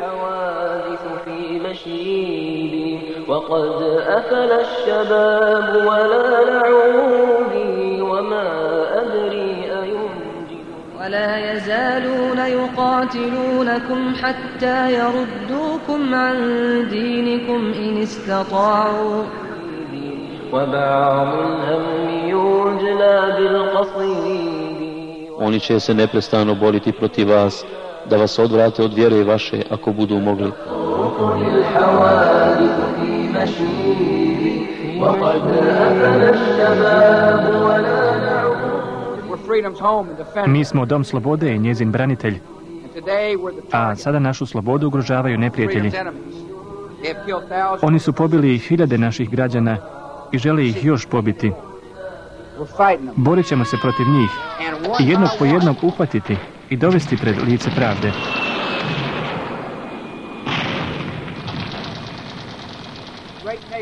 الحوادث في مشيبي. وقد أفل الشباب ولا نعودي وما أدري أينجد ولا يزالون يقاتلونكم حتى يردوكم عن دينكم إن استطاعوا. وبعض الهم يجلى بالقصيد Oni će se neprestano boriti protiv vas, da vas odvrate od vjere vaše ako budu mogli. Mi smo dom slobode i njezin branitelj, a sada našu slobodu ugrožavaju neprijatelji. Oni su pobili hiljade naših građana i žele ih još pobiti. Borit ćemo se protiv njih i jednog po jednog uhvatiti i dovesti pred lice pravde.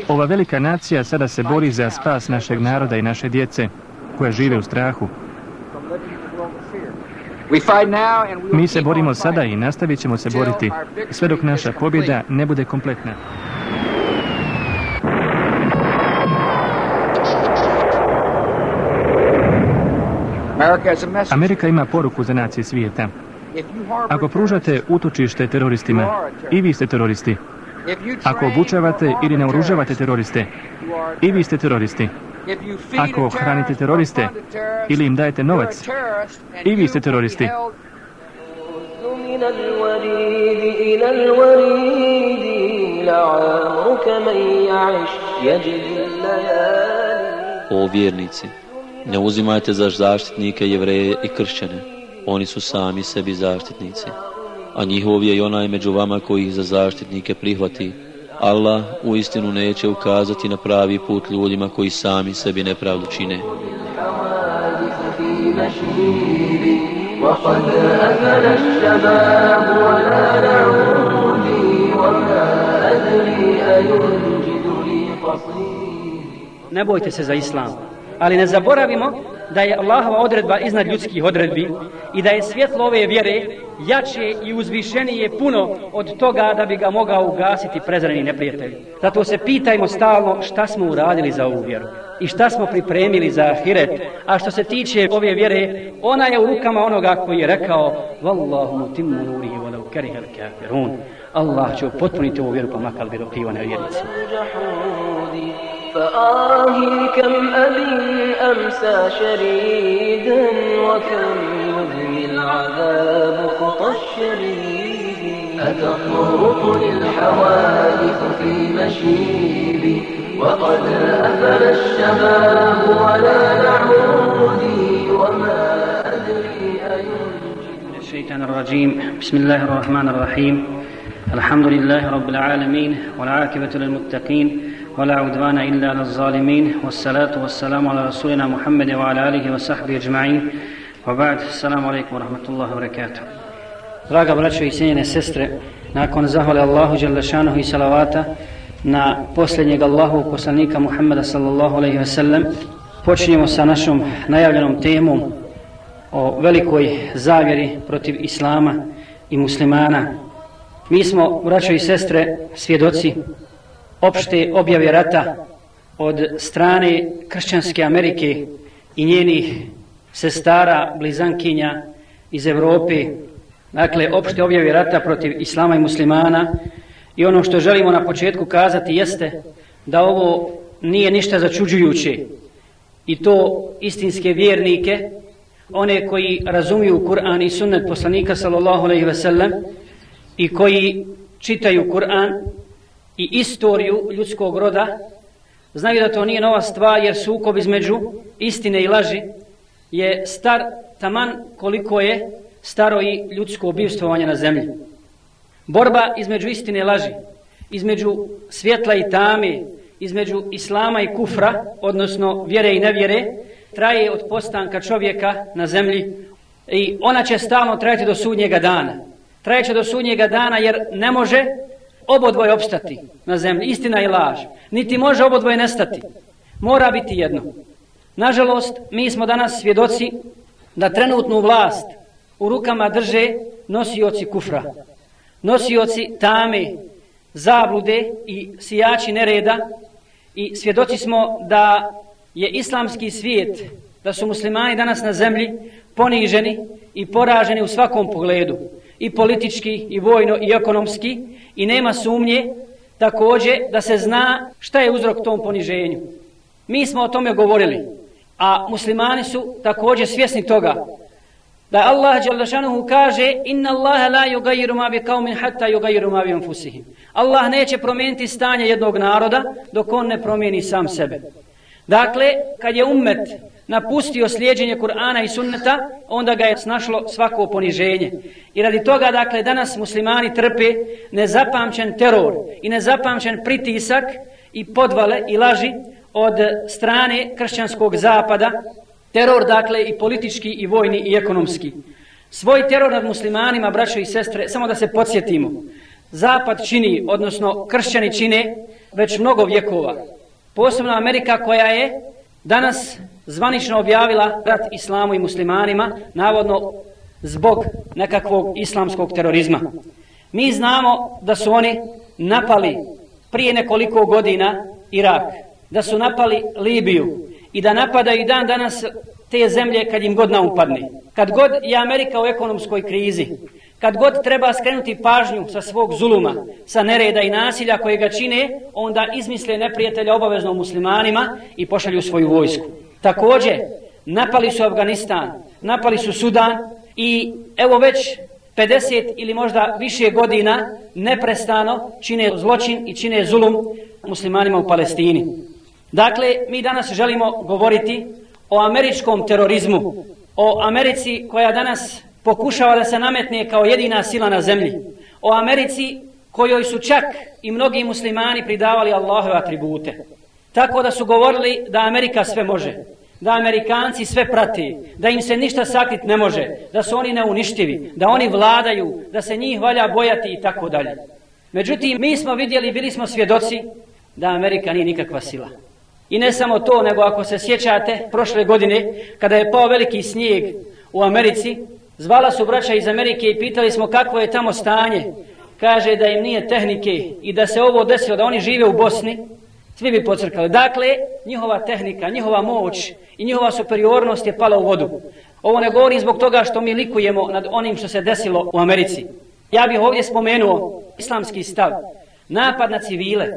Ova velika nacija sada se bori za spas našeg naroda i naše djece, koja žive u strahu. Mi se borimo sada i nastavit ćemo se boriti, sve dok naša pobjeda ne bude kompletna. Amerika ima poruku za nacije svijeta. If you harbor Ako pružate utočište teroristima, i vi ste teroristi. if you Ako train obučavate or ili farm naoružavate terrorists, teroriste, you are i vi ste teroristi. If you feed Ako a hranite terrorist or teroriste fund a terrorist, ili im dajete you're novac, a terrorist and i vi you ste will be teroristi. held من الوريد إلى الوريد لعامرك من يعش يجد الليالي O vjernici, ne uzimajte za zaštitnike jevreje i kršćane. Oni su sami sebi zaštitnici. A njihov je i onaj među vama koji ih za zaštitnike prihvati. Allah u istinu neće ukazati na pravi put ljudima koji sami sebi nepravdu čine. الحوادث في مشيبي وقد أفل الشباب ولا نعودي وما أدري أينجد لي قصيد ne bojte se za islam. Ali ne zaboravimo da je Allahova odredba iznad ljudskih odredbi i da je svjetlo ove vjere jače i uzvišenije puno od toga da bi ga mogao ugasiti prezreni neprijatelj. Zato se pitajmo stalno šta smo uradili za ovu vjeru i šta smo pripremili za ahiret. A što se tiče ove vjere, ona je u rukama onoga koji je rekao Wallahu timmu nurihi walau kerihel kafirun. Allah će upotpuniti ovu vjeru pa makal bi rokrivo nevjernicu. فآهي كم أبي أمسى شريدا وكم يدمي العذاب خطى الشريد. أتطرقني الحوادث في مشيبي وقد أفل الشباب ولا نعودي وما أدري الشيطان الرجيم. بسم الله الرحمن الرحيم. الحمد لله رب العالمين والعاقبة للمتقين. ولا عدوان إلا على الظالمين والصلاة والسلام على رسولنا محمد وعلى آله وصحبه أجمعين وبعد السلام عليكم ورحمة الله وبركاته Draga braćo i cijenjene sestre, nakon zahvale Allahu Đalešanuhu i salavata na posljednjeg Allahu poslanika Muhammeda sallallahu alaihi ve sellem, počinjemo sa našom najavljenom temom o velikoj zavjeri protiv Islama i muslimana. Mi smo, braćo i sestre, svjedoci opšte objave rata od strane kršćanske Amerike i njenih sestara, blizankinja iz Evrope. Dakle, opšte objave rata protiv Islama i muslimana i ono što želimo na početku kazati jeste da ovo nije ništa začuđujuće i to istinske vjernike, one koji razumiju Kur'an i sunnet poslanika sallallahu alejhi ve sellem i koji čitaju Kur'an i istoriju ljudskog roda, znaju da to nije nova stvar jer sukob između istine i laži je star taman koliko je staro i ljudsko bivstvovanje na zemlji. Borba između istine i laži, između svjetla i tame, između islama i kufra, odnosno vjere i nevjere, traje od postanka čovjeka na zemlji i ona će stalno trajati do sudnjega dana. Trajeće do sudnjega dana jer ne može obodvoje opstati na zemlji, istina i laž. Niti može obodvoje nestati. Mora biti jedno. Nažalost, mi smo danas svjedoci da trenutnu vlast u rukama drže nosioci kufra. nosioci tame, zablude i sijači nereda i svjedoci smo da je islamski svijet, da su muslimani danas na zemlji poniženi i poraženi u svakom pogledu, i politički, i vojno, i ekonomski, i nema sumnje također da se zna šta je uzrok tom poniženju. Mi smo o tome govorili, a muslimani su također svjesni toga da Allah Đalešanuhu kaže inna Allahe la yugayiru ma bi qaumin hatta yugayiru ma bi anfusihim. Allah neće promijeniti stanje jednog naroda dok on ne promijeni sam sebe. Dakle, kad je ummet napustio slijedženje Kur'ana i sunneta, onda ga je snašlo svako poniženje. I radi toga, dakle, danas muslimani trpe nezapamćen teror i nezapamćen pritisak i podvale i laži od strane kršćanskog zapada, teror, dakle, i politički, i vojni, i ekonomski. Svoj teror nad muslimanima, braćo i sestre, samo da se podsjetimo, zapad čini, odnosno kršćani čine, već mnogo vjekova. Posebno Amerika koja je danas zvanično objavila rat islamu i muslimanima, navodno zbog nekakvog islamskog terorizma. Mi znamo da su oni napali prije nekoliko godina Irak, da su napali Libiju i da napadaju dan danas te zemlje kad im god naupadne. Kad god je Amerika u ekonomskoj krizi, kad god treba skrenuti pažnju sa svog zuluma, sa nereda i nasilja koje ga čine, onda izmisle neprijatelja obavezno muslimanima i pošalju svoju vojsku. Također, napali su Afganistan, napali su Sudan i evo već 50 ili možda više godina neprestano čine zločin i čine zulum muslimanima u Palestini. Dakle, mi danas želimo govoriti o američkom terorizmu, o Americi koja danas pokušava da se nametne kao jedina sila na zemlji, o Americi kojoj su čak i mnogi muslimani pridavali Allahove atribute. Tako da su govorili da Amerika sve može, da Amerikanci sve prati, da im se ništa sakrit ne može, da su oni neuništivi, da oni vladaju, da se njih valja bojati i tako dalje. Međutim, mi smo vidjeli, bili smo svjedoci da Amerika nije nikakva sila. I ne samo to, nego ako se sjećate, prošle godine, kada je pao veliki snijeg u Americi, zvala su braća iz Amerike i pitali smo kakvo je tamo stanje. Kaže da im nije tehnike i da se ovo desilo, da oni žive u Bosni, svi bi pocrkali. Dakle, njihova tehnika, njihova moć i njihova superiornost je pala u vodu. Ovo ne govori zbog toga što mi likujemo nad onim što se desilo u Americi. Ja bih ovdje spomenuo islamski stav. Napad na civile,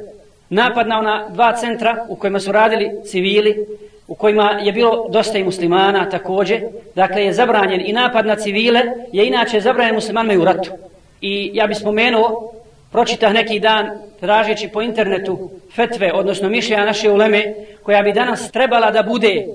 napad na ona dva centra u kojima su radili civili, u kojima je bilo dosta i muslimana također, dakle je zabranjen i napad na civile, je inače zabranjen muslimanima i u ratu. I ja bih spomenuo, pročitah neki dan, tražeći po internetu fetve, odnosno mišljenja naše uleme, koja bi danas trebala da bude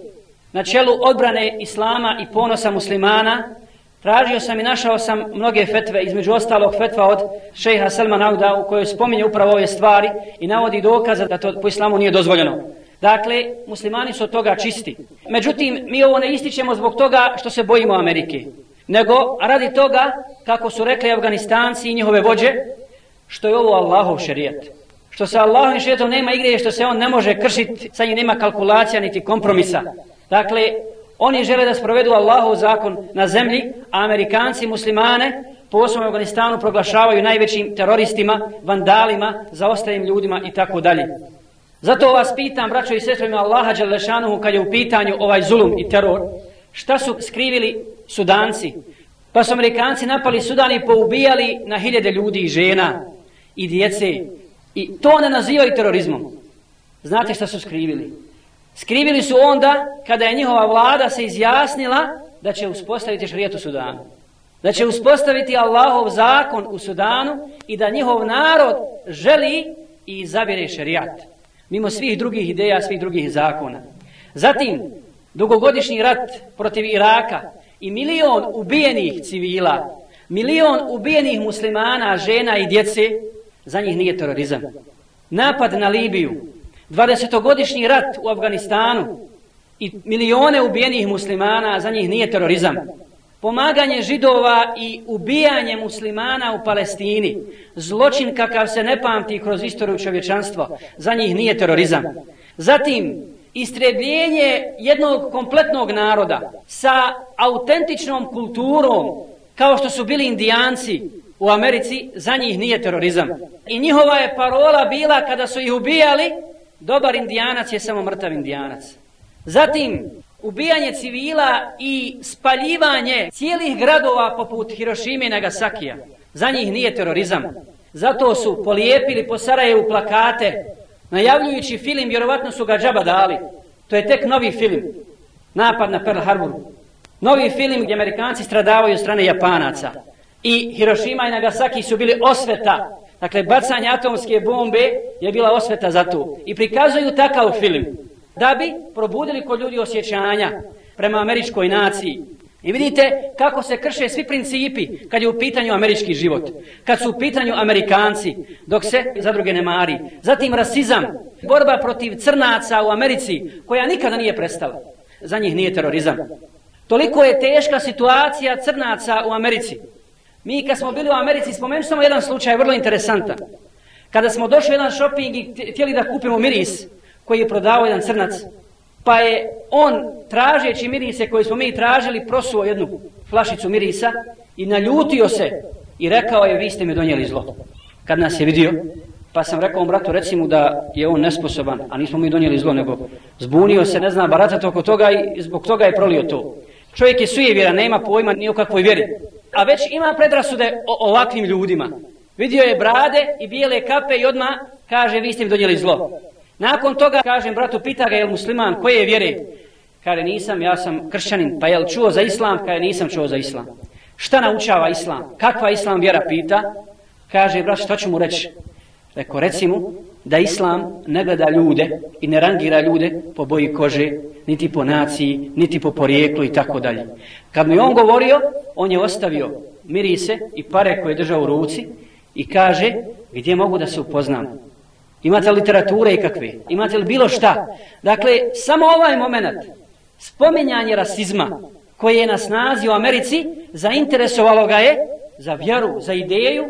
na čelu odbrane islama i ponosa muslimana, Tražio sam i našao sam mnoge fetve, između ostalog fetva od šeha Selma Auda u kojoj spominje upravo ove stvari i navodi dokaza da to po islamu nije dozvoljeno. Dakle, muslimani su od toga čisti. Međutim, mi ovo ne ističemo zbog toga što se bojimo Amerike, nego radi toga, kako su rekli Afganistanci i njihove vođe, što je ovo Allahov šerijat. Što se Allahov šerijatom nema igre, što se on ne može kršiti, sa njim nema kalkulacija niti kompromisa. Dakle, Oni žele da sprovedu Allahov zakon na zemlji, a Amerikanci muslimane posebno u Afganistanu proglašavaju najvećim teroristima, vandalima, zaostalim ljudima i tako dalje. Zato vas pitam, braćo i sestro Allaha Đalešanuhu, kad je u pitanju ovaj zulum i teror, šta su skrivili sudanci? Pa su Amerikanci napali Sudan i poubijali na hiljade ljudi i žena i djece. I to ne nazivaju terorizmom. Znate šta su skrivili? Skrivili su onda kada je njihova vlada se izjasnila da će uspostaviti šrijet u Sudanu. Da će uspostaviti Allahov zakon u Sudanu i da njihov narod želi i zabire šerijat. Mimo svih drugih ideja, svih drugih zakona. Zatim, dugogodišnji rat protiv Iraka i milion ubijenih civila, milion ubijenih muslimana, žena i djece, za njih nije terorizam. Napad na Libiju, 20-godišnji rat u Afganistanu i milione ubijenih muslimana, za njih nije terorizam. Pomaganje židova i ubijanje muslimana u Palestini, zločin kakav se ne pamti kroz istoriju čovječanstva, za njih nije terorizam. Zatim, istrebljenje jednog kompletnog naroda sa autentičnom kulturom, kao što su bili indijanci, u Americi za njih nije terorizam. I njihova je parola bila kada su ih ubijali, dobar indijanac je samo mrtav indijanac. Zatim, ubijanje civila i spaljivanje cijelih gradova poput Hirošime i Nagasakija. Za njih nije terorizam. Zato su polijepili po Sarajevu plakate, najavljujući film, vjerovatno su ga džaba dali. To je tek novi film. Napad na Pearl Harbor. Novi film gdje Amerikanci stradavaju od strane Japanaca. I Hirošima i Nagasaki su bili osveta. Dakle, bacanje atomske bombe je bila osveta za to. I prikazuju takav film da bi probudili kod ljudi osjećanja prema američkoj naciji. I vidite kako se krše svi principi kad je u pitanju američki život. Kad su u pitanju Amerikanci, dok se za druge ne mari. Zatim rasizam, borba protiv crnaca u Americi, koja nikada nije prestala. Za njih nije terorizam. Toliko je teška situacija crnaca u Americi. Mi kad smo bili u Americi, spomenuo samo jedan slučaj, vrlo interesantan. Kada smo došli u jedan shopping i htjeli da kupimo miris, koji je prodavao jedan crnac, pa je on, tražeći mirise koje smo mi tražili, prosuo jednu flašicu mirisa i naljutio se i rekao je, vi ste mi donijeli zlo. Kad nas je vidio, pa sam rekao bratu, reci mu da je on nesposoban, a nismo mi donijeli zlo, nego zbunio se, ne zna, baratati oko toga i zbog toga je prolio to. Čovjek je sujevjera, nema pojma ni o kakvoj vjeri. A već ima predrasude o ovakvim ljudima. Vidio je brade i bijele kape i odma kaže, vi ste mi donijeli zlo. Nakon toga, kažem, bratu, pita ga, je li musliman, koje je vjere? Kaže, nisam, ja sam kršćanin, pa je li čuo za islam? Kaže, nisam čuo za islam. Šta naučava islam? Kakva islam vjera pita? Kaže, brat, što ću mu reći? Rekao, reci mu da islam ne gleda ljude i ne rangira ljude po boji kože, niti po naciji, niti po porijeklu i tako dalje. Kad mi on govorio, on je ostavio mirise i pare koje je držao u ruci i kaže, gdje mogu da se upoznam? Imate li literature i kakve? Imate li bilo šta? Dakle, samo ovaj moment spominjanje rasizma koje je na snazi u Americi zainteresovalo ga je za vjeru, za ideju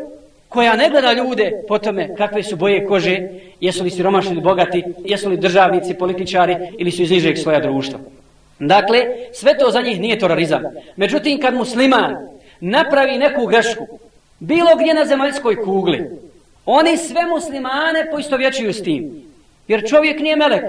koja ne gleda ljude po tome kakve su boje kože, jesu li siromašni ili bogati, jesu li državnici, političari ili su iz nižeg svoja društva. Dakle, sve to za njih nije terorizam. Međutim, kad musliman napravi neku grešku, bilo gdje na zemaljskoj kugli, Oni sve muslimane poistovjećuju s tim. Jer čovjek nije melek.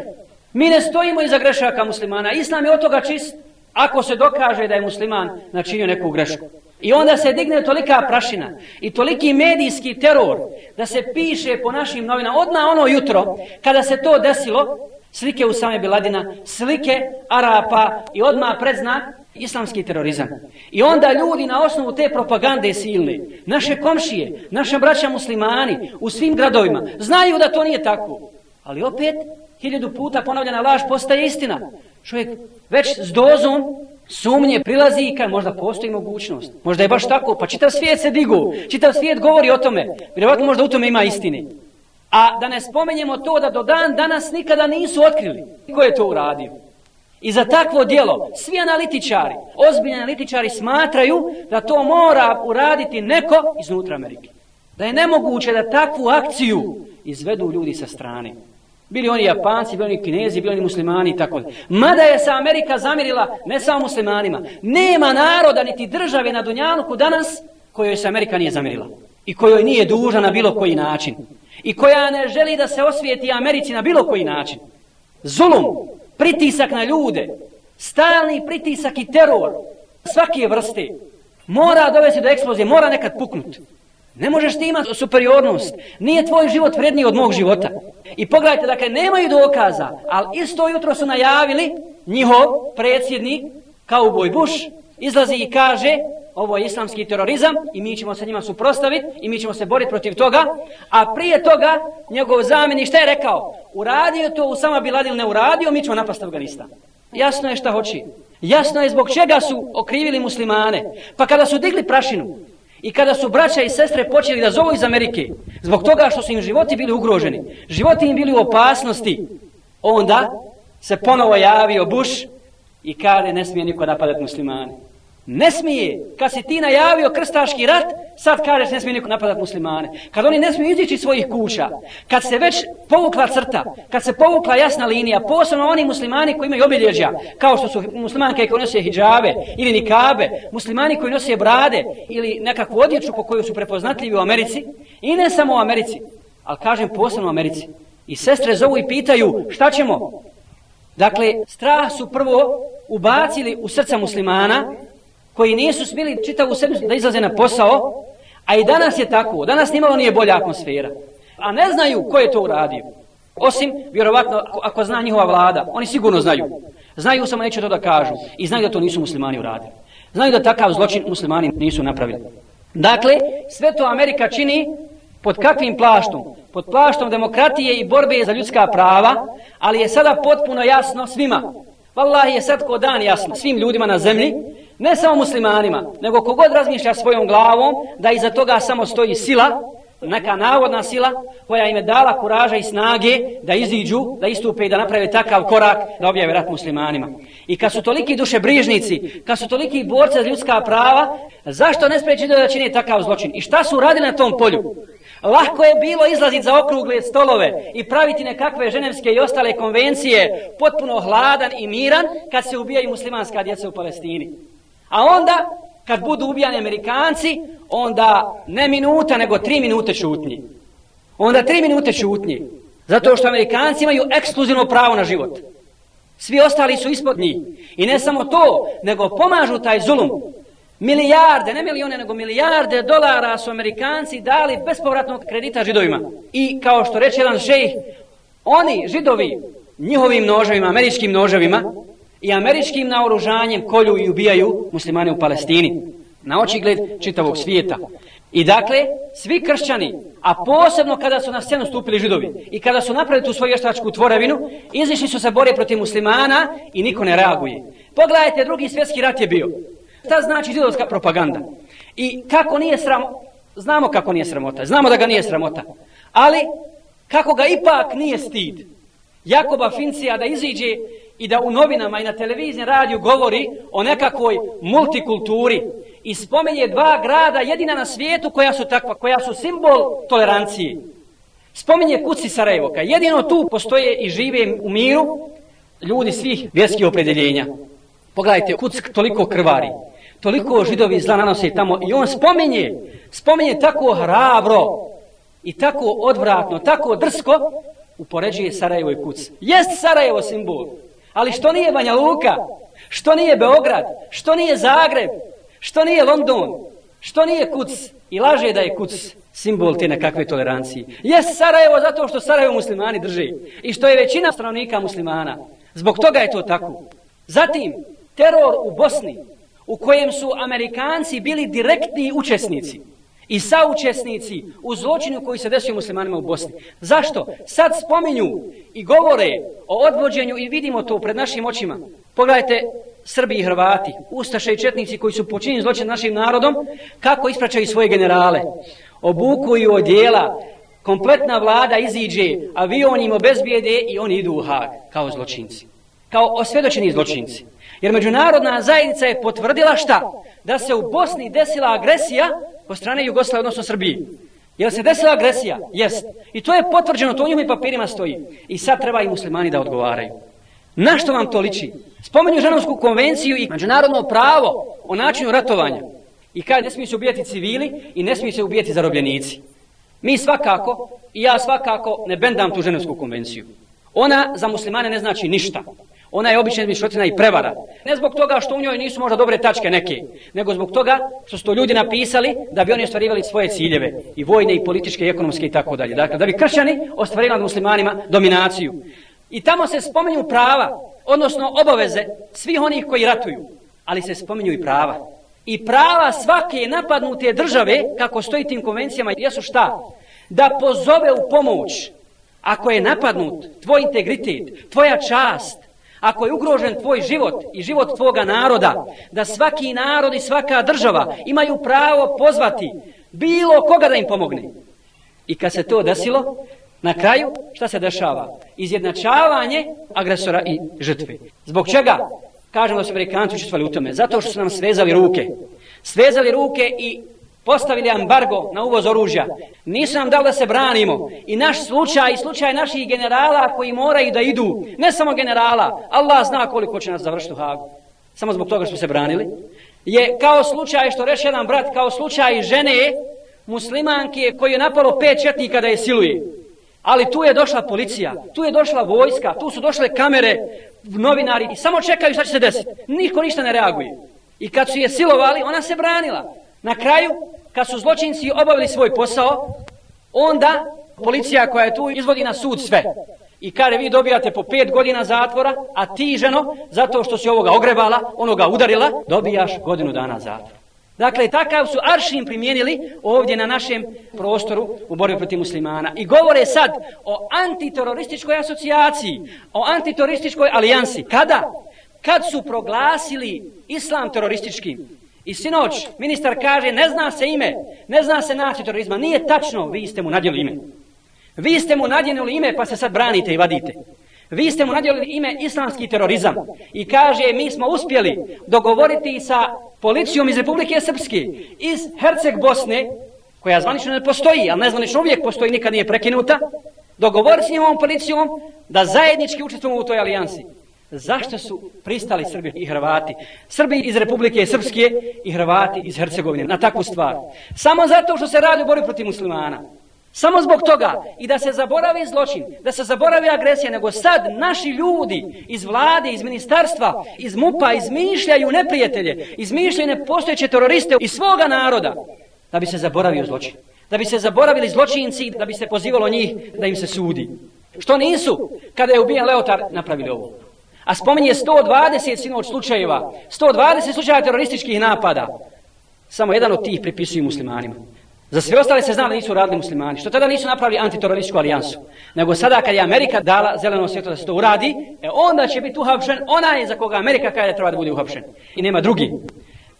Mi ne stojimo iza grešaka muslimana. Islam je od toga čist ako se dokaže da je musliman načinio neku grešku. I onda se digne tolika prašina i toliki medijski teror da se piše po našim novinama odna ono jutro kada se to desilo slike Usame Biladina, slike Arapa i odmah predznak islamski terorizam. I onda ljudi na osnovu te propagande silne, naše komšije, naše braća muslimani u svim gradovima, znaju da to nije tako. Ali opet, hiljadu puta ponavljena laž postaje istina. Čovjek već s dozom sumnje prilazi i kad možda postoji mogućnost. Možda je baš tako, pa čitav svijet se digu, čitav svijet govori o tome. Vjerovatno možda u tome ima istine. A da ne spomenjemo to da do dan danas nikada nisu otkrili. Ko je to uradio? I za takvo dijelo svi analitičari, ozbiljni analitičari smatraju da to mora uraditi neko iznutra Amerike. Da je nemoguće da takvu akciju izvedu ljudi sa strane. Bili oni Japanci, bili oni Kinezi, bili oni muslimani i tako. Mada je se Amerika zamirila ne samo muslimanima. Nema naroda niti države na Dunjanuku danas kojoj se Amerika nije zamirila. I kojoj nije duža na bilo koji način. I koja ne želi da se osvijeti Americi na bilo koji način. Zulum, pritisak na ljude, stalni pritisak i teror svake vrste mora dovesti do eksplozije, mora nekad puknuti. Ne možeš ti imati superiornost. Nije tvoj život vredniji od mog života. I pogledajte, dakle, nemaju dokaza, ali isto jutro su najavili njihov predsjednik, kao Boj Bush, izlazi i kaže ovo je islamski terorizam i mi ćemo se njima suprostaviti i mi ćemo se boriti protiv toga. A prije toga njegov zamjeni šta je rekao? Uradio to u sama Laden ne uradio, mi ćemo napast Afganistan. Jasno je šta hoći. Jasno je zbog čega su okrivili muslimane. Pa kada su digli prašinu i kada su braća i sestre počeli da zovu iz Amerike, zbog toga što su im životi bili ugroženi, životi im bili u opasnosti, onda se ponovo javio Bush i kaže ne smije niko napadati muslimane. Ne smije, kad si ti najavio krstaški rat, sad kažeš ne smije niko napadati muslimane. Kad oni ne smiju izići svojih kuća, kad se već povukla crta, kad se povukla jasna linija, posebno oni muslimani koji imaju obilježja, kao što su muslimanke koji nose hijjave ili nikabe, muslimani koji nose brade ili nekakvu odjeću po kojoj su prepoznatljivi u Americi, i ne samo u Americi, ali kažem posebno u Americi. I sestre zovu i pitaju šta ćemo? Dakle, strah su prvo ubacili u srca muslimana, koji nisu smjeli čitavu sebi da izlaze na posao, a i danas je tako, danas nimalo nije bolja atmosfera. A ne znaju ko je to uradio. Osim, vjerovatno, ako zna njihova vlada, oni sigurno znaju. Znaju samo neće to da kažu i znaju da to nisu muslimani uradili. Znaju da takav zločin muslimani nisu napravili. Dakle, sve to Amerika čini pod kakvim plaštom? Pod plaštom demokratije i borbe za ljudska prava, ali je sada potpuno jasno svima. Wallahi je sad ko dan jasno svim ljudima na zemlji ne samo muslimanima, nego kogod razmišlja svojom glavom da iza toga samo stoji sila, neka navodna sila koja im je dala kuraža i snage da iziđu, da istupe i da naprave takav korak da objave rat muslimanima. I kad su toliki duše brižnici, kad su toliki borce za ljudska prava, zašto ne spreći da čini takav zločin? I šta su radili na tom polju? Lahko je bilo izlaziti za okrugle stolove i praviti nekakve ženevske i ostale konvencije potpuno hladan i miran kad se ubijaju muslimanska djeca u Palestini. A onda, kad budu ubijani Amerikanci, onda ne minuta, nego tri minute šutnji. Onda tri minute šutnji. Zato što Amerikanci imaju ekskluzivno pravo na život. Svi ostali su ispod njih. I ne samo to, nego pomažu taj zulum. Milijarde, ne milione, nego milijarde dolara su Amerikanci dali bespovratnog kredita židovima. I kao što reče jedan šejh, oni, židovi, njihovim noževima, američkim noževima, i američkim naoružanjem kolju i ubijaju muslimane u Palestini. Na očigled čitavog svijeta. I dakle, svi kršćani, a posebno kada su na scenu stupili židovi i kada su napravili tu svoju ještačku tvorevinu, izišli su se borje protiv muslimana i niko ne reaguje. Pogledajte, drugi svjetski rat je bio. Šta znači židovska propaganda? I kako nije sramo... Znamo kako nije sramota. Znamo da ga nije sramota. Ali, kako ga ipak nije stid? Jakoba Fincija da iziđe i da u novinama i na televiziji radiju govori o nekakvoj multikulturi i spomenje dva grada jedina na svijetu koja su takva, koja su simbol tolerancije. Spominje kuci Sarajevo, kaj jedino tu postoje i žive u miru ljudi svih vjerskih opredeljenja. Pogledajte, kuc toliko krvari, toliko židovi zla nanose tamo i on spominje, spominje tako hrabro i tako odvratno, tako drsko, upoređuje Sarajevo i kuc. Jest Sarajevo simbol, Ali što nije Banja Luka? Što nije Beograd? Što nije Zagreb? Što nije London? Što nije Kuc? I laže da je Kuc simbol te nekakve tolerancije. Jes Sarajevo zato što Sarajevo muslimani drži. I što je većina stanovnika muslimana. Zbog toga je to tako. Zatim, teror u Bosni, u kojem su Amerikanci bili direktni učesnici i saučesnici u zločinu koji se desio muslimanima u Bosni. Zašto? Sad spominju i govore o odvođenju i vidimo to pred našim očima. Pogledajte Srbi i Hrvati, Ustaše i Četnici koji su počinili zločin našim narodom, kako ispraćaju svoje generale. Obukuju odjela, kompletna vlada iziđe, avion im obezbijede i oni idu u Hag kao zločinci. Kao osvjedočeni zločinci. Jer međunarodna zajednica je potvrdila šta? Da se u Bosni desila agresija po strane Jugoslavije, odnosno Srbije. Je se desila agresija? Jest. I to je potvrđeno, to u njihovim papirima stoji. I sad treba i muslimani da odgovaraju. Na što vam to liči? Spomenju ženovsku konvenciju i međunarodno pravo o načinu ratovanja. I kada ne smiju se ubijati civili i ne smiju se ubijati zarobljenici. Mi svakako, i ja svakako, ne bendam tu Ženevsku konvenciju. Ona za muslimane ne znači ništa. Ona je obična izmišljotina i prevara. Ne zbog toga što u njoj nisu možda dobre tačke neke, nego zbog toga što su to ljudi napisali da bi oni ostvarivali svoje ciljeve, i vojne, i političke, i ekonomske, i tako dalje. Dakle, da bi kršćani ostvarili nad muslimanima dominaciju. I tamo se spominju prava, odnosno obaveze svih onih koji ratuju, ali se spominju i prava. I prava svake napadnute države, kako stoji tim konvencijama, jesu šta? Da pozove u pomoć, ako je napadnut tvoj integritet, tvoja čast, Ako je ugrožen tvoj život i život tvoga naroda, da svaki narod i svaka država imaju pravo pozvati bilo koga da im pomogne. I kad se to desilo, na kraju šta se dešava? Izjednačavanje agresora i žrtve. Zbog čega? kažemo da su Amerikanci učestvali u tome? Zato što su nam svezali ruke. Svezali ruke i postavili embargo na uvoz oružja. Nisu nam dali da se branimo. I naš slučaj, i slučaj naših generala koji moraju da idu, ne samo generala, Allah zna koliko će nas završiti u Hagu. Samo zbog toga što se branili. Je kao slučaj, što reše jedan brat, kao slučaj žene muslimanke koji je napalo pet četnika da je siluje. Ali tu je došla policija, tu je došla vojska, tu su došle kamere, novinari i samo čekaju šta će se desiti. Niko ništa ne reaguje. I kad su je silovali, ona se branila. Na kraju, kad su zločinci obavili svoj posao, onda policija koja je tu izvodi na sud sve. I kada vi dobijate po pet godina zatvora, a ti ženo, zato što si ovoga ogrebala, onoga udarila, dobijaš godinu dana zatvora. Dakle, takav su aršin primijenili ovdje na našem prostoru u borbi protiv muslimana. I govore sad o antiterorističkoj asocijaciji, o antiterorističkoj alijansi. Kada? Kad su proglasili islam terorističkim. I sinoć, ministar kaže, ne zna se ime, ne zna se način terorizma. Nije tačno, vi ste mu nadjeli ime. Vi ste mu nadjenuli ime pa se sad branite i vadite. Vi ste mu nadjeli ime islamski terorizam. I kaže, mi smo uspjeli dogovoriti sa policijom iz Republike Srpske, iz Herceg Bosne, koja zvanično ne postoji, ali nezvanično uvijek postoji, nikad nije prekinuta, dogovoriti s njom policijom da zajednički učestvujemo u toj alijansi. Zašto su pristali Srbi i Hrvati? Srbi iz Republike Srpske i Hrvati iz Hercegovine na takvu stvar. Samo zato što se radi u borbi protiv muslimana. Samo zbog toga i da se zaboravi zločin, da se zaboravi agresija, nego sad naši ljudi iz vlade, iz ministarstva, iz MUPA izmišljaju neprijatelje, izmišljaju nepostojeće teroriste iz svoga naroda da bi se zaboravio zločin. Da bi se zaboravili zločinci, da bi se pozivalo njih da im se sudi. Što nisu kada je ubijen Leotar napravili ovo. A spominje 120 sinoć slučajeva, 120 slučajeva terorističkih napada. Samo jedan od tih pripisuju muslimanima. Za sve ostale se zna da nisu radili muslimani. Što tada nisu napravili antiterorističku alijansu. Nego sada kad je Amerika dala zeleno svjetlo da se to uradi, e onda će biti uhapšen onaj za koga Amerika kada treba da bude uhapšen. I nema drugi.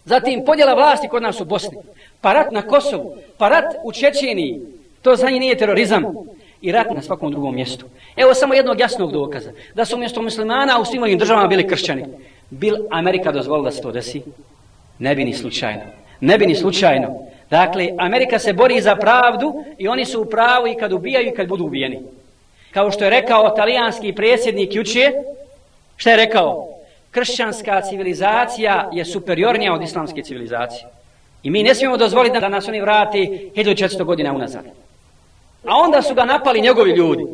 Zatim podjela vlasti kod nas u Bosni. Pa rat na Kosovu. Pa rat u Čečeniji. To za njih nije terorizam. I rat na svakom drugom mjestu. Evo samo jednog jasnog dokaza. Da su umjesto muslimana u svim ovim državama bili kršćani. Bil Amerika dozvolila da se to desi? Ne bi ni slučajno. Ne bi ni slučajno. Dakle, Amerika se bori za pravdu i oni su u pravu i kad ubijaju i kad budu ubijeni. Kao što je rekao talijanski predsjednik juče, što je rekao? Kršćanska civilizacija je superiornija od islamske civilizacije. I mi ne smijemo dozvoliti da nas oni vrati 1400 godina unazad. A onda su ga napali njegovi ljudi.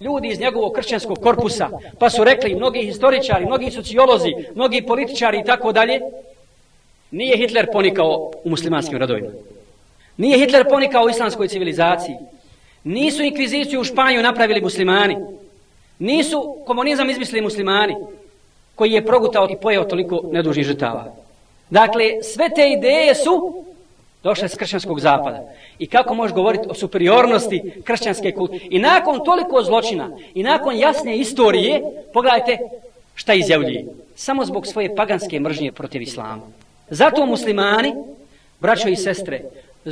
Ljudi iz njegovog kršćanskog korpusa. Pa su rekli mnogi historičari, mnogi sociolozi, mnogi političari i tako dalje. Nije Hitler ponikao u muslimanskim radovima. Nije Hitler ponikao u islamskoj civilizaciji. Nisu inkviziciju u Španju napravili muslimani. Nisu komunizam izmislili muslimani koji je progutao i pojeo toliko nedužnih žrtava. Dakle, sve te ideje su Došla je s kršćanskog zapada. I kako možeš govoriti o superiornosti kršćanske kulture? I nakon toliko zločina i nakon jasne istorije, pogledajte šta izjavljuje. Samo zbog svoje paganske mržnje protiv islama. Zato muslimani, braćo i sestre,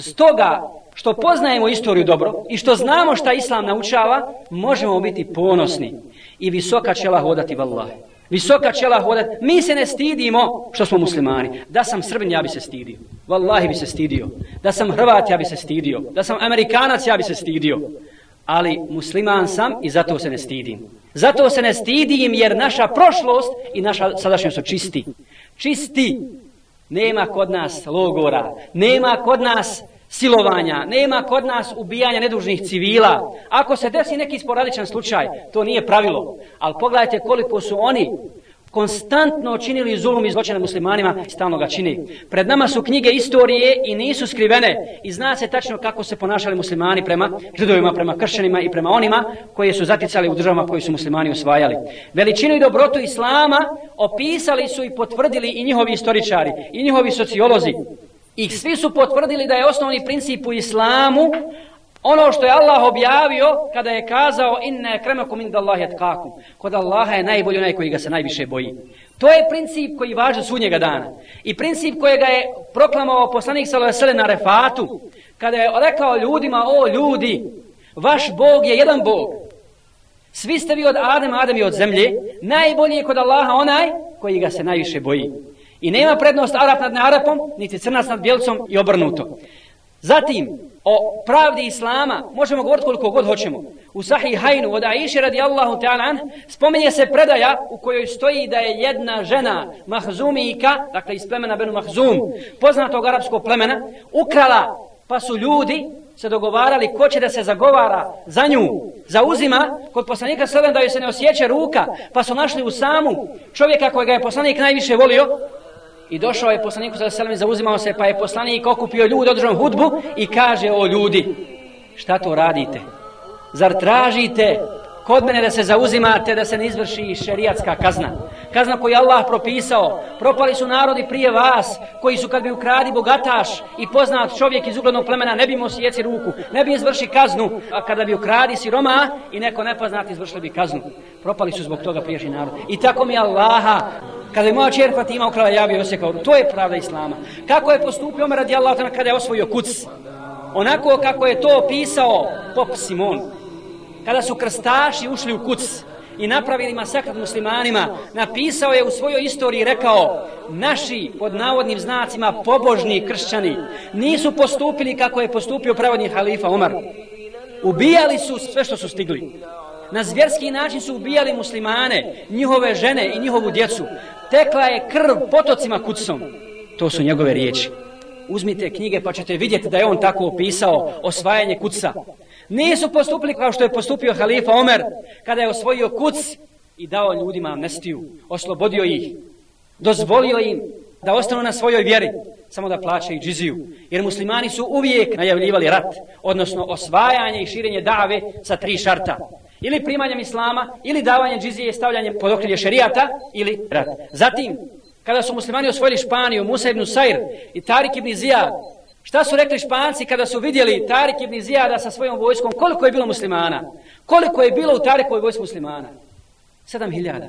Stoga što poznajemo istoriju dobro i što znamo šta Islam naučava, možemo biti ponosni i visoka čela hodati vallahi. Visoka čela hodati. Mi se ne stidimo što smo muslimani. Da sam srbin, ja bi se stidio. Wallahi bi se stidio. Da sam hrvat, ja bi se stidio. Da sam amerikanac, ja bi se stidio. Ali musliman sam i zato se ne stidim. Zato se ne stidim jer naša prošlost i naša sadašnjost su čisti. Čisti. Nema kod nas logora, nema kod nas silovanja, nema kod nas ubijanja nedužnih civila. Ako se desi neki sporadičan slučaj, to nije pravilo. Ali pogledajte koliko su oni konstantno činili zulum i zločine muslimanima i stalno ga čini. Pred nama su knjige istorije i nisu skrivene i zna se tačno kako se ponašali muslimani prema židovima, prema kršćanima i prema onima koji su zaticali u državama koji su muslimani osvajali. Veličinu i dobrotu islama opisali su i potvrdili i njihovi istoričari i njihovi sociolozi. I svi su potvrdili da je osnovni princip u islamu Ono što je Allah objavio kada je kazao inne kremakum inda Allahi etkakum. Kod Allaha je najbolji onaj koji ga se najviše boji. To je princip koji važe sudnjega dana. I princip kojega je proklamovao poslanik Salasele na refatu. Kada je rekao ljudima, o ljudi, vaš Bog je jedan Bog. Svi ste vi od Adema, Adem je od zemlje. Najbolji je kod Allaha onaj koji ga se najviše boji. I nema prednost Arap nad Arapom, niti crnac nad Bjelcom i obrnuto. Zatim, o pravdi Islama možemo govoriti koliko god hoćemo. U Sahih Hajnu od Aisha radijallahu ta'ala spominje se predaja u kojoj stoji da je jedna žena Mahzumika, dakle iz plemena Benu Mahzum, poznatog arapskog plemena, ukrala pa su ljudi se dogovarali ko će da se zagovara za nju, zauzima kod poslanika Selem da joj se ne osjeće ruka, pa su našli u samu čovjeka kojega je poslanik najviše volio, I došao je poslanik sa selam zauzimao se, pa je poslanik okupio ljude, održao hudbu i kaže o ljudi, šta to radite? Zar tražite kod mene da se zauzimate da se ne izvrši šerijatska kazna? Kazna koju Allah propisao, propali su narodi prije vas, koji su kad bi ukradi bogataš i poznat čovjek iz uglednog plemena, ne bi mu sjeci ruku, ne bi izvrši kaznu, a kada bi ukradi siroma i neko nepoznat izvršili bi kaznu. Propali su zbog toga priješnji narod. I tako mi Allaha Kada je moja čer Fatima ukrala, ja bi osjekao. To je pravda Islama. Kako je postupio Omer radi Allah kada je osvojio kuc? Onako kako je to opisao Pop Simon. Kada su krstaši ušli u kuc i napravili masakr muslimanima, napisao je u svojoj istoriji rekao naši, pod navodnim znacima, pobožni kršćani nisu postupili kako je postupio pravodni halifa Omar. Ubijali su sve što su stigli. Na zvjerski način su ubijali muslimane, njihove žene i njihovu djecu. Tekla je krv potocima kucom. To su njegove riječi. Uzmite knjige pa ćete vidjeti da je on tako opisao osvajanje kuca. Nisu postupili kao što je postupio halifa Omer kada je osvojio kuc i dao ljudima amnestiju. Oslobodio ih. Dozvolio im da ostanu na svojoj vjeri samo da plaćaju džiziju. Jer muslimani su uvijek najavljivali rat, odnosno osvajanje i širenje dave sa tri šarta ili primanjem islama, ili davanjem džizije i stavljanjem pod okrilje šerijata, ili rat. Zatim, kada su muslimani osvojili Španiju, Musa ibn Sair i Tarik ibn Zijad, šta su rekli Španci kada su vidjeli Tarik ibn Zijada sa svojom vojskom, koliko je bilo muslimana? Koliko je bilo u Tarikovoj vojsku muslimana? Sedam hiljada.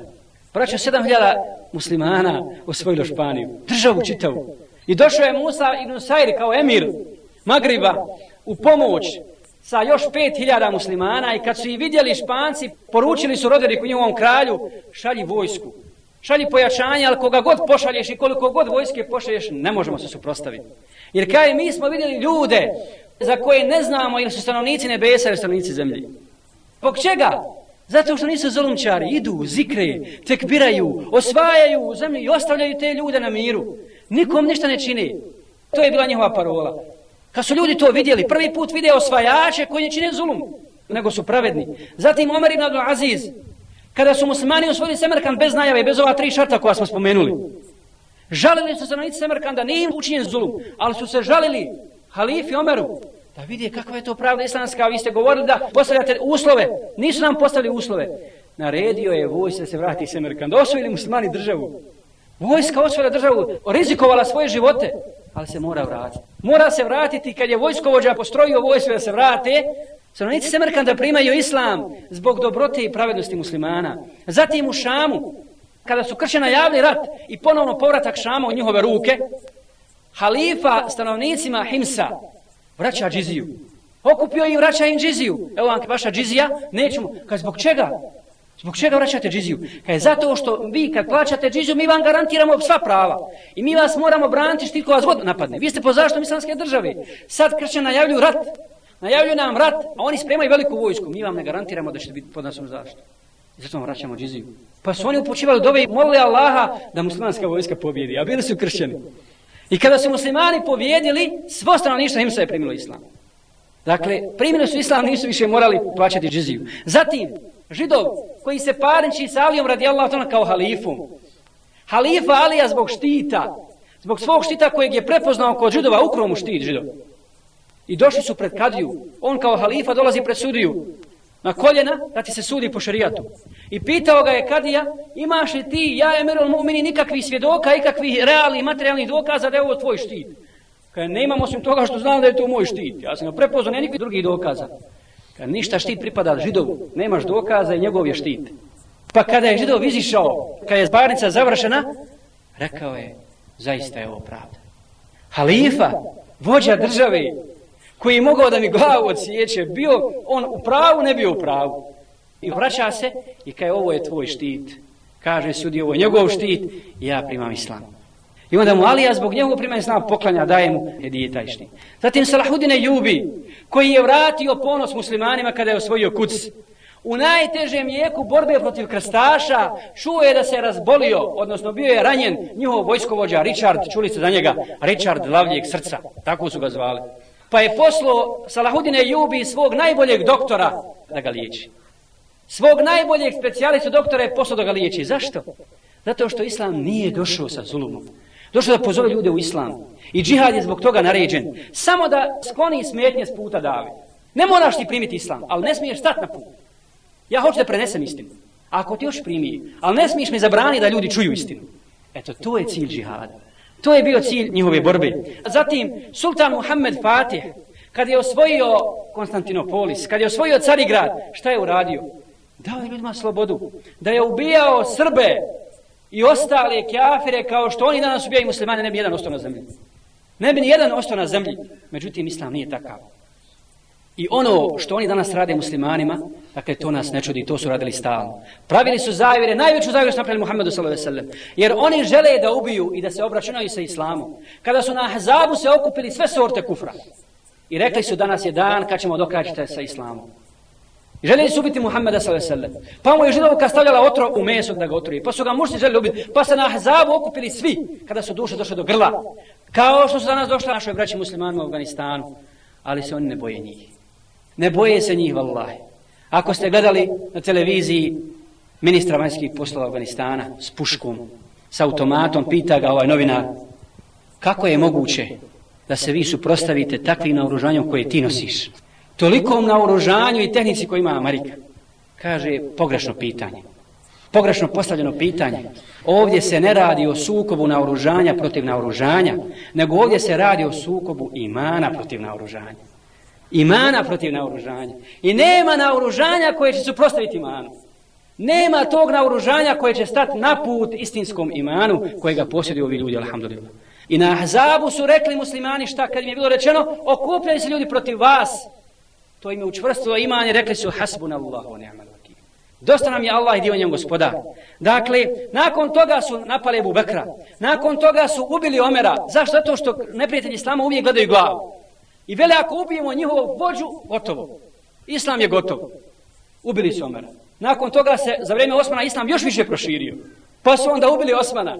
Braćo, sedam hiljada muslimana osvojilo Španiju. Državu čitavu. I došao je Musa ibn Sajri kao emir Magriba u pomoć sa još pet hiljada muslimana i kad su i vidjeli španci, poručili su roderiku njihovom kralju, šalji vojsku. Šalji pojačanje, ali koga god pošalješ i koliko god vojske pošalješ, ne možemo se suprostaviti. Jer kaj mi smo vidjeli ljude za koje ne znamo ili su stanovnici nebesa ili stanovnici zemlje. Pog čega? Zato što nisu zolumčari, idu, zikre, tekbiraju, osvajaju u zemlji i ostavljaju te ljude na miru. Nikom ništa ne čini. To je bila njihova parola. Kad su ljudi to vidjeli, prvi put vide osvajače koji ne čine zulum, nego su pravedni. Zatim Omer ibn Abdul Aziz, kada su muslimani osvojili Semerkand bez najave, bez ova tri šarta koja smo spomenuli, žalili su se na Semerkanda, nije im učinjen zulum, ali su se žalili halifi Omeru, da vidi kakva je to pravda islamska, vi ste govorili da postavljate uslove, nisu nam postavili uslove. Naredio je vojs da se vrati Semerkand, osvojili muslimani državu. Vojska osvojila državu, rizikovala svoje živote, ali se mora vratiti. Mora se vratiti kad je vojskovođa postrojio vojsko da se vrate, stanovnici Semerkanda primaju islam zbog dobrote i pravednosti muslimana. Zatim u Šamu, kada su kršena javni rat i ponovno povratak Šama u njihove ruke, halifa stanovnicima Himsa vraća džiziju. Okupio im, vraća im džiziju. Evo vam vaša džizija, nećemo. Kaj zbog čega? Zbog čega vraćate džiziju? Kaj zato što vi kad plaćate džiziju, mi vam garantiramo sva prava. I mi vas moramo braniti štitko vas god napadne. Vi ste po zaštom islamske države. Sad kršćan najavljuju rat. Najavljuju nam rat, a oni spremaju veliku vojsku. Mi vam ne garantiramo da ćete biti pod nasom zašto. Zato vam vraćamo džiziju. Pa su oni upočivali dove i molili Allaha da muslimanska vojska pobjedi. A bili su kršćani. I kada su muslimani pobjedili, svo stanovništvo im se je primilo islam. Dakle, primili su islam, nisu više morali plaćati džiziju. Zatim, židov koji se parniči sa Alijom radi Allah kao halifom. Halifa Alija zbog štita, zbog svog štita kojeg je prepoznao kod židova, ukromu štit židov. I došli su pred kadiju. On kao halifa dolazi pred sudiju na koljena da ti se sudi po šarijatu. I pitao ga je kadija, imaš li ti, ja je Merol Mu'mini, nikakvih svjedoka, ikakvih realnih materijalnih dokaza da je ovo tvoj štit. Kaj ne imam osim toga što znam da je to moj štit. Ja sam ga prepoznao, ne nikakvih drugih dokaza. Kaj ništa štit pripada židovu, nemaš dokaza i njegov je štit. Pa kada je židov izišao, kada je zbarnica završena, rekao je, zaista je ovo pravda. Halifa, vođa države, koji je mogao da mi glavu odsjeće, bio on u pravu, ne bio u pravu. I vraća se i kaže ovo je tvoj štit. Kaže sudi ovo je njegov štit i ja primam islam. I onda mu Alija zbog njegovog primanja islam poklanja, daje mu hedije taj štit. Zatim Salahudine Jubi, koji je vratio ponos muslimanima kada je osvojio kuc. U najtežem jeku borbe protiv krstaša čuo je da se razbolio, odnosno bio je ranjen njihov vojskovođa Richard, čuli ste za njega, Richard Lavljeg srca, tako su ga zvali. Pa je poslo Salahudine Jubi svog najboljeg doktora da ga liječi. Svog najboljeg specijalistu doktora je poslao da ga liječi. Zašto? Zato što Islam nije došao sa zulumom. Došao da pozove ljude u Islam. I džihad je zbog toga naređen. Samo da skloni smetnje s puta dave. Ne moraš ti primiti Islam, ali ne smiješ stati na put. Ja hoću da prenesem istinu. Ako ti još primi, ali ne smiješ mi zabrani da ljudi čuju istinu. Eto, to je cilj džihada. To je bio cilj njihove borbe. Zatim, sultan Muhammed Fatih, kad je osvojio Konstantinopolis, kad je osvojio Carigrad, šta je uradio? Dao je ljudima slobodu. Da je ubijao Srbe i ostale kjafire kao što oni danas ubijaju muslimane, ne bi jedan ostao na zemlji. Ne bi ni jedan ostao na zemlji. Međutim, Islam nije takav. I ono što oni danas rade muslimanima, dakle to nas ne čudi, to su radili stalno. Pravili su zavire, najveću zaviru su napravili Muhammedu s.a.v. Jer oni žele da ubiju i da se obračunaju sa islamom. Kada su na Ahzabu se okupili sve sorte kufra. I rekli su danas je dan kad ćemo dokačiti sa islamom. I željeli su ubiti Muhammeda s.a.v. Pa mu je židovka stavljala otro u meso da ga otruje. Pa su ga mušli željeli ubiti. Pa se na Ahzabu okupili svi kada su duše došle do grla. Kao što su danas došle našoj braći muslimanima u Afganistanu. Ali se oni ne boje njih. Ne boje se njih, vallahi. Ako ste gledali na televiziji ministra vanjskih poslova Afganistana s puškom, s automatom, pita ga ovaj novinar, kako je moguće da se vi suprostavite takvim naoružanjem koje ti nosiš? Tolikom naoružanju i tehnici koje ima Amerika. Kaže, pogrešno pitanje. Pogrešno postavljeno pitanje. Ovdje se ne radi o sukobu naoružanja protiv naoružanja, nego ovdje se radi o sukobu imana protiv naoružanja imana protiv naoružanja. I nema naoružanja koje će suprostaviti imanu. Nema tog naoružanja koje će stati na put istinskom imanu kojega posjeduju ovi ljudi, alhamdulillah. I na Ahzabu su rekli muslimani šta kad im je bilo rečeno, okupljaju se ljudi protiv vas. To im je učvrstilo iman i rekli su hasbun Allah wa ni'mal vakil. Dosta nam je Allah i divanjem gospoda. Dakle, nakon toga su napali Ebu Bekra. Nakon toga su ubili Omera. Zašto? Zato što neprijatelji Islama uvijek gledaju glavu. I vele ako ubijemo njihovog vođu, gotovo. Islam je gotov. Ubili su Omera. Nakon toga se za vrijeme Osmana Islam još više proširio. Pa su onda ubili Osmana.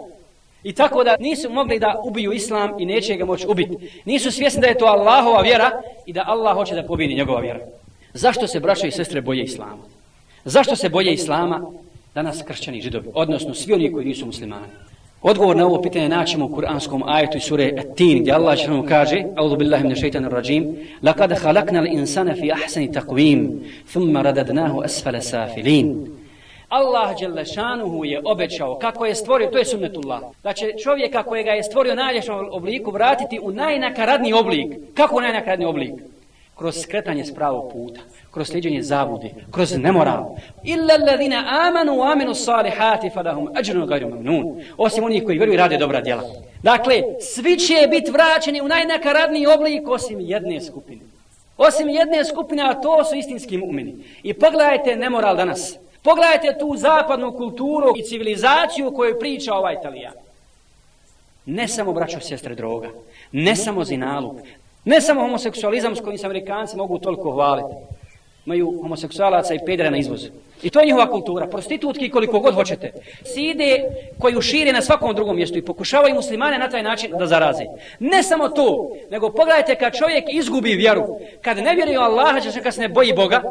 I tako da nisu mogli da ubiju Islam i neće ga moći ubiti. Nisu svjesni da je to Allahova vjera i da Allah hoće da pobini njegova vjera. Zašto se braća i sestre boje Islama? Zašto se boje Islama danas kršćani židovi? Odnosno svi oni koji nisu muslimani. Odgovor na ovo pitanje naćemo u Kur'anskom ajetu i sure At-Tin, gdje Allah će kaže, A'udhu billahi minash shaitanir rajim. Laqad khalaqnal insana fi ahsani taqwim, thumma radadnahu asfala safilin. Allah Đelešanuhu je obećao kako je stvorio, to je sunnetullah, da će čovjeka kojega je stvorio najljepšom obliku vratiti u najnakaradni oblik. Kako u najnakaradni oblik? Kroz skretanje s pravog puta kroz sliđenje zavude, kroz nemoral. Illa alladhina amanu wa aminu salihati falahum ajrun ghayru mamnun. Osim onih koji vjeruju i rade dobra djela. Dakle, svi će biti vraćeni u najnakaradniji oblik osim jedne skupine. Osim jedne skupine, a to su istinski mu'mini. I pogledajte nemoral danas. Pogledajte tu zapadnu kulturu i civilizaciju koju priča ovaj Italijan. Ne samo braćo sestre droga, ne samo zinaluk, ne samo homoseksualizam s kojim se Amerikanci mogu toliko hvaliti imaju homoseksualaca i pedera na izvoz. I to je njihova kultura. Prostitutki koliko god hoćete. Side koju šire na svakom drugom mjestu i pokušavaju muslimane na taj način da zaraze. Ne samo to, nego pogledajte kad čovjek izgubi vjeru, kad ne vjeruje u Allaha, će kad se ne boji Boga,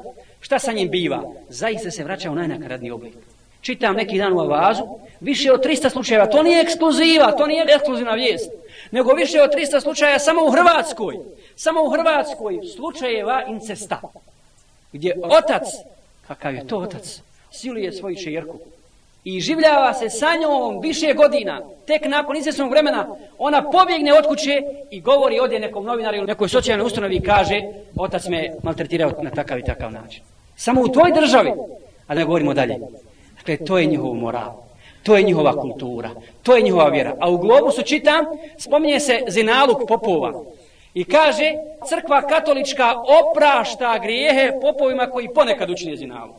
šta sa njim biva? Zaista se vraća u najnakaradni oblik. Čitam neki dan u avazu, više od 300 slučajeva, to nije ekskluziva, to nije ekskluzivna vijest, nego više od 300 slučaja samo u Hrvatskoj, samo u Hrvatskoj slučajeva incesta gdje otac, kakav je to otac, siluje svoju čerku i življava se sa njom više godina, tek nakon izvjesnog vremena, ona pobjegne od kuće i govori odje nekom novinaru ili nekoj socijalnoj ustanovi i kaže, otac me maltretirao na takav i takav način. Samo u tvoj državi, a ne govorimo dalje. Dakle, to je njihov moral. To je njihova kultura. To je njihova vjera. A u globusu čitam, spominje se zinaluk popova. I kaže, crkva katolička oprašta grijehe popovima koji ponekad učine zinalu.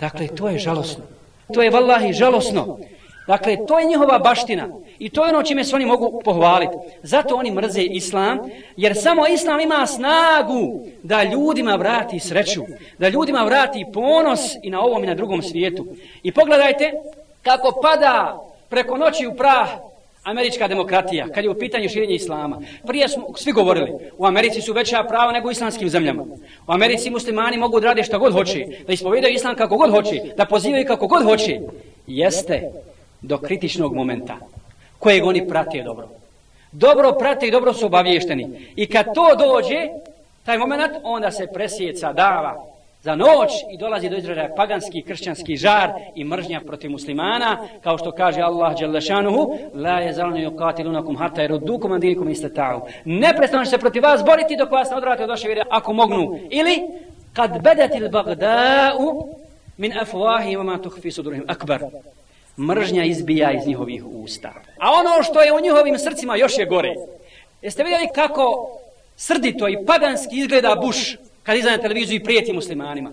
Dakle, to je žalosno. To je vallahi žalosno. Dakle, to je njihova baština. I to je ono čime se oni mogu pohvaliti. Zato oni mrze islam, jer samo islam ima snagu da ljudima vrati sreću, da ljudima vrati ponos i na ovom i na drugom svijetu. I pogledajte kako pada preko noći u prah američka demokratija, kad je u pitanju širenja islama. Prije smo svi govorili, u Americi su veća prava nego u islamskim zemljama. U Americi muslimani mogu da rade šta god hoće, da ispovedaju islam kako god hoće, da pozivaju kako god hoće. Jeste do kritičnog momenta kojeg oni prate dobro. Dobro prate i dobro su obavješteni. I kad to dođe, taj moment, onda se presjeca dava za noć i dolazi do izražaja paganski, kršćanski žar i mržnja protiv muslimana, kao što kaže Allah dželle šanuhu la yazalun yuqatilunakum hatta yurdukum an dinikum istata'u. Ne prestanu se protiv vas boriti dok vas ne odvrate od vaše vjere ako mognu. Ili kad bedatil bagda'u min afwahi wa ma tukhfi sudurihim akbar mržnja izbija iz njihovih usta. A ono što je u njihovim srcima još je gore. Jeste vidjeli kako srdito i paganski izgleda buš kad izgleda na televiziju i prijeti muslimanima?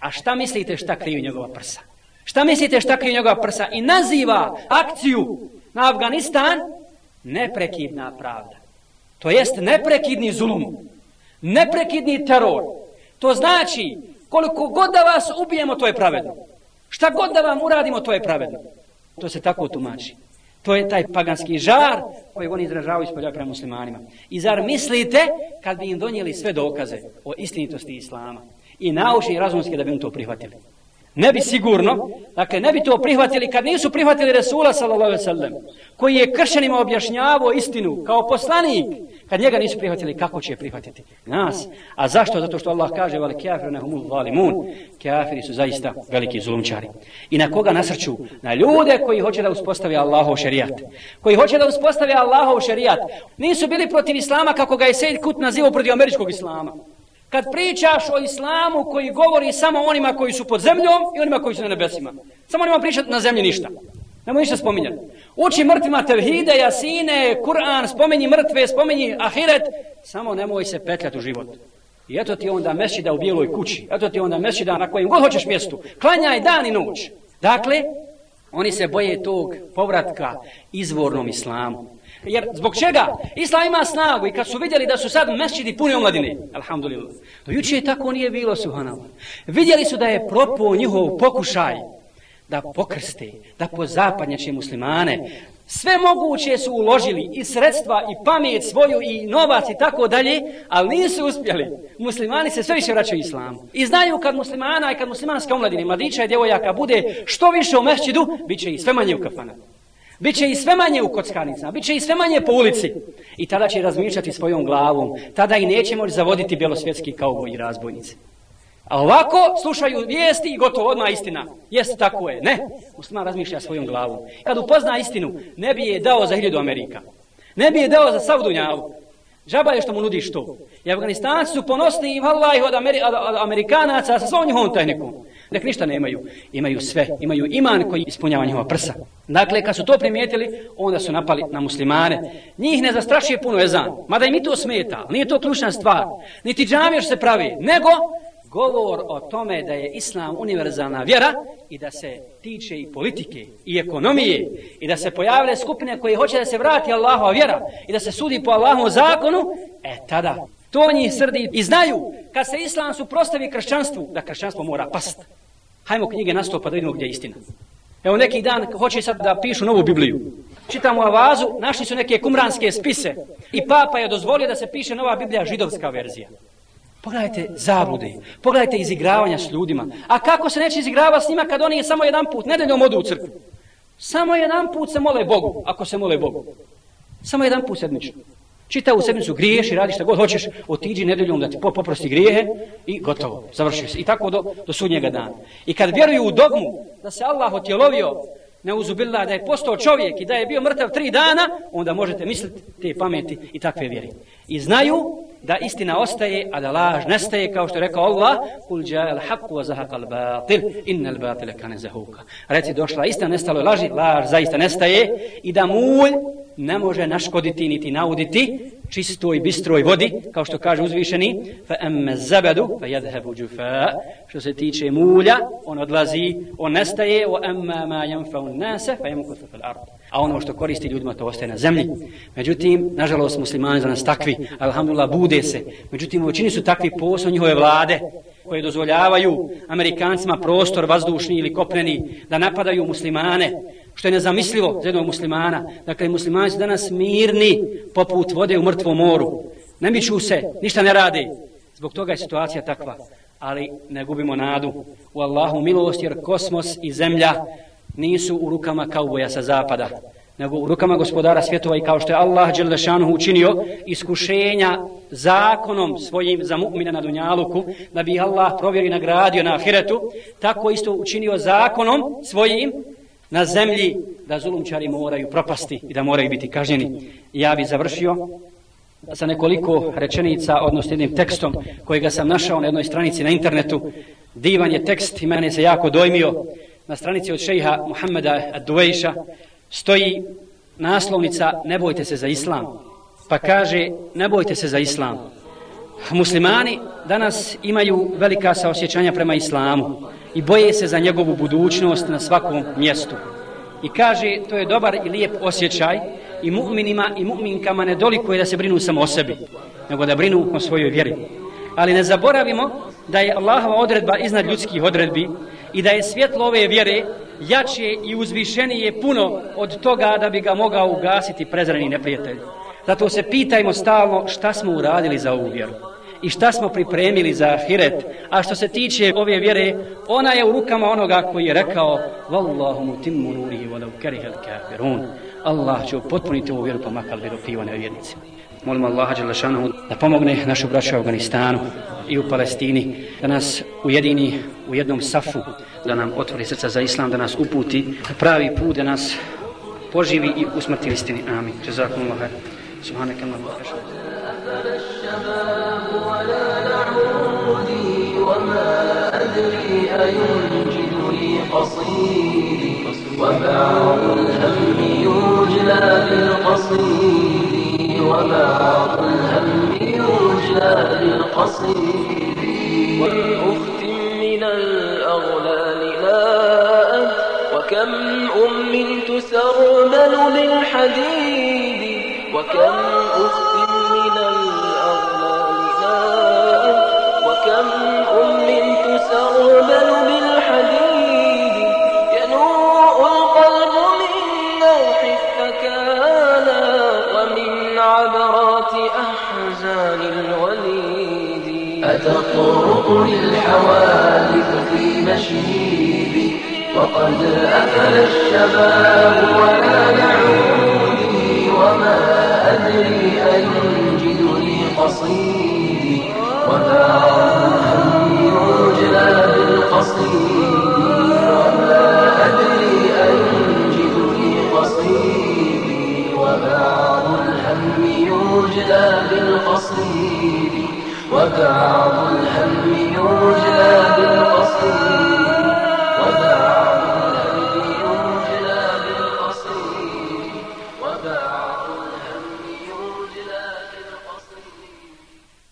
A šta mislite šta kriju njegova prsa? Šta mislite šta kriju njegova prsa? I naziva akciju na Afganistan neprekidna pravda. To jest neprekidni zulum. Neprekidni teror. To znači koliko god da vas ubijemo, to je pravedno. Šta god da vam uradimo, to je pravedno. To se tako tumači. To je taj paganski žar koji oni izražavaju ispolja prema muslimanima. I zar mislite kad bi im donijeli sve dokaze o istinitosti Islama i naučni i razumski da bi im to prihvatili? Ne bi sigurno, dakle ne bi to prihvatili kad nisu prihvatili Resula sallallahu alejhi ve sellem, koji je kršenima objašnjavao istinu kao poslanik, kad njega nisu prihvatili, kako će prihvatiti nas? A zašto? Zato što Allah kaže, vali kjafiru zalimun. Kafiri su zaista veliki zulumčari. I na koga nasrću? Na ljude koji hoće da uspostavi Allahov šerijat. Koji hoće da uspostavi Allahov šerijat. Nisu bili protiv Islama kako ga je Sejid Kut nazivao protiv američkog Islama. Kad pričaš o islamu koji govori samo onima koji su pod zemljom i onima koji su na nebesima. Samo onima pričati na zemlji ništa. Nemo ništa spominjati. Uči mrtvima tevhide, jasine, Kur'an, spomeni mrtve, spomeni ahiret. Samo nemoj se petljati u život. I eto ti onda mesida u bijeloj kući. Eto ti onda mesida na kojem god hoćeš mjestu. Klanjaj dan i noć. Dakle, oni se boje tog povratka izvornom islamu. Jer zbog čega? Islam ima snagu i kad su vidjeli da su sad mesčidi puni omladine, alhamdulillah, to juče je tako nije bilo, suhanallah. Vidjeli su da je propo njihov pokušaj da pokrste, da pozapadnjače muslimane. Sve moguće su uložili i sredstva i pamet svoju i novac i tako dalje, ali nisu uspjeli. Muslimani se sve više vraćaju islamu. I znaju kad muslimana i kad muslimanska omladina, mladića i djevojaka bude što više u mešćidu, bit će i sve manje u kafanama. Biće i sve manje u kockarnicama, biće i sve manje po ulici. I tada će razmišljati svojom glavom. Tada i neće moći zavoditi bjelosvjetski kao i razbojnice. A ovako slušaju vijesti i gotovo odmah istina. Jeste tako je. Ne. Musliman razmišlja svojom glavom. Kad upozna istinu, ne bi je dao za hiljadu Amerika. Ne bi je dao za sav dunjavu. Žaba je što mu nudiš to. I Afganistanci su ponosni i vallaj od, Ameri od Amerikanaca sa svom njihovom tehnikom. Nek ništa nemaju. Imaju sve. Imaju iman koji ispunjava njihova prsa. Dakle, kad su to primijetili, onda su napali na muslimane. Njih ne zastrašuje puno ezan. Mada im i to smeta. Nije to ključna stvar. Niti džamir se pravi. Nego, govor o tome da je islam univerzalna vjera i da se tiče i politike i ekonomije i da se pojavile skupine koje hoće da se vrati Allahova vjera i da se sudi po Allahovom zakonu, e tada to njih srdi i znaju kad se islam suprostavi kršćanstvu, da kršćanstvo mora past. Hajmo knjige na sto pa da vidimo gdje je istina. Evo neki dan hoće sad da pišu novu Bibliju. Čitamo avazu, našli su neke kumranske spise i papa je dozvolio da se piše nova Biblija, židovska verzija. Pogledajte zablude, pogledajte izigravanja s ljudima. A kako se neće izigrava s njima kad oni je samo jedan put, nedeljom odu u crkvu? Samo jedan put se mole Bogu, ako se mole Bogu. Samo jedan put sedmično. Čita u sedmicu, griješ i radi šta god hoćeš, otiđi nedeljom da ti poprosti grijehe i gotovo, završi se. I tako do, do sudnjega dana. I kad vjeruju u dogmu da se Allah otjelovio, ne uzubila da je postao čovjek i da je bio mrtav tri dana, onda možete misliti te pameti i takve vjeri. I znaju da istina ostaje, a da laž nestaje, kao što je rekao Allah, kul ja'al haqqu wa zahaqa al-batil, innal batila kana zahuka. Reci došla istina, nestalo je laži, laž zaista nestaje i da mulj ne može naškoditi niti nauditi čistoj bistroj vodi, kao što kaže uzvišeni, fa emme zabadu, fa jedhebu džufa, što se tiče mulja, on odlazi, on nestaje, o emme ma jenfa nase, fa jemu kutu fil ardu. A ono što koristi ljudima, to ostaje na zemlji. Međutim, nažalost, muslimani za nas takvi, alhamdulillah, bude se. Međutim, u većini su takvi posao njihove vlade, koje dozvoljavaju Amerikancima prostor vazdušni ili kopneni da napadaju muslimane, što je nezamislivo za jednog muslimana. Dakle, muslimani su danas mirni poput vode u mrtvom moru. Ne miču se, ništa ne rade. Zbog toga je situacija takva. Ali ne gubimo nadu u Allahu milost, jer kosmos i zemlja nisu u rukama kauboja sa zapada nego u rukama gospodara svjetova i kao što je Allah Đelešanuhu učinio iskušenja zakonom svojim za mu'mina na Dunjaluku, da bi Allah provjeri nagradio na ahiretu, tako isto učinio zakonom svojim na zemlji da zulumčari moraju propasti i da moraju biti kažnjeni. Ja bi završio sa nekoliko rečenica, odnosno jednim tekstom kojega sam našao na jednoj stranici na internetu. Divan je tekst i mene se jako dojmio na stranici od šeha Muhammeda Ad-Duvejša, stoji naslovnica ne bojte se za islam. Pa kaže ne bojte se za islam. Muslimani danas imaju velika saosjećanja prema islamu i boje se za njegovu budućnost na svakom mjestu. I kaže to je dobar i lijep osjećaj i mu'minima i mu'minkama ne dolikuje da se brinu samo o sebi, nego da brinu o svojoj vjeri. Ali ne zaboravimo da je Allahova odredba iznad ljudskih odredbi i da je svjetlo ove vjere jače i uzvišenije puno od toga da bi ga mogao ugasiti prezreni neprijatelj. Zato se pitajmo stalno šta smo uradili za ovu vjeru i šta smo pripremili za ahiret. A što se tiče ove vjere, ona je u rukama onoga koji je rekao Wallahu mutimmu nurihi walau karihal kafirun. Allah će upotpuniti ovu vjeru pa makar bi dopio nevjernici. Molim Allaha Đelešanu da pomogne našu braću u Afganistanu i u Palestini, da nas ujedini u jednom safu, da nam otvori srca za Islam, da nas uputi pravi put, da nas poživi i usmrti istini. Amin. Jazakum Allah. Subhanak Allah. وبعض الهم يجلى بالقصيد وبعض الهم يجلى بالقصيد والأخت من الأغلال لاءت وكم أم تسربل بالحديد وكم أخت تطرق للحوادث في مشيبي وقد أفل الشباب ولا يعودني وما أدري أينجدني قصيدي وما همي يجلى بالقصيد وما أدري أينجدني قصيدي وبعض الهم يجلى بالقصيد وبعض الهم يرجى بالقصيد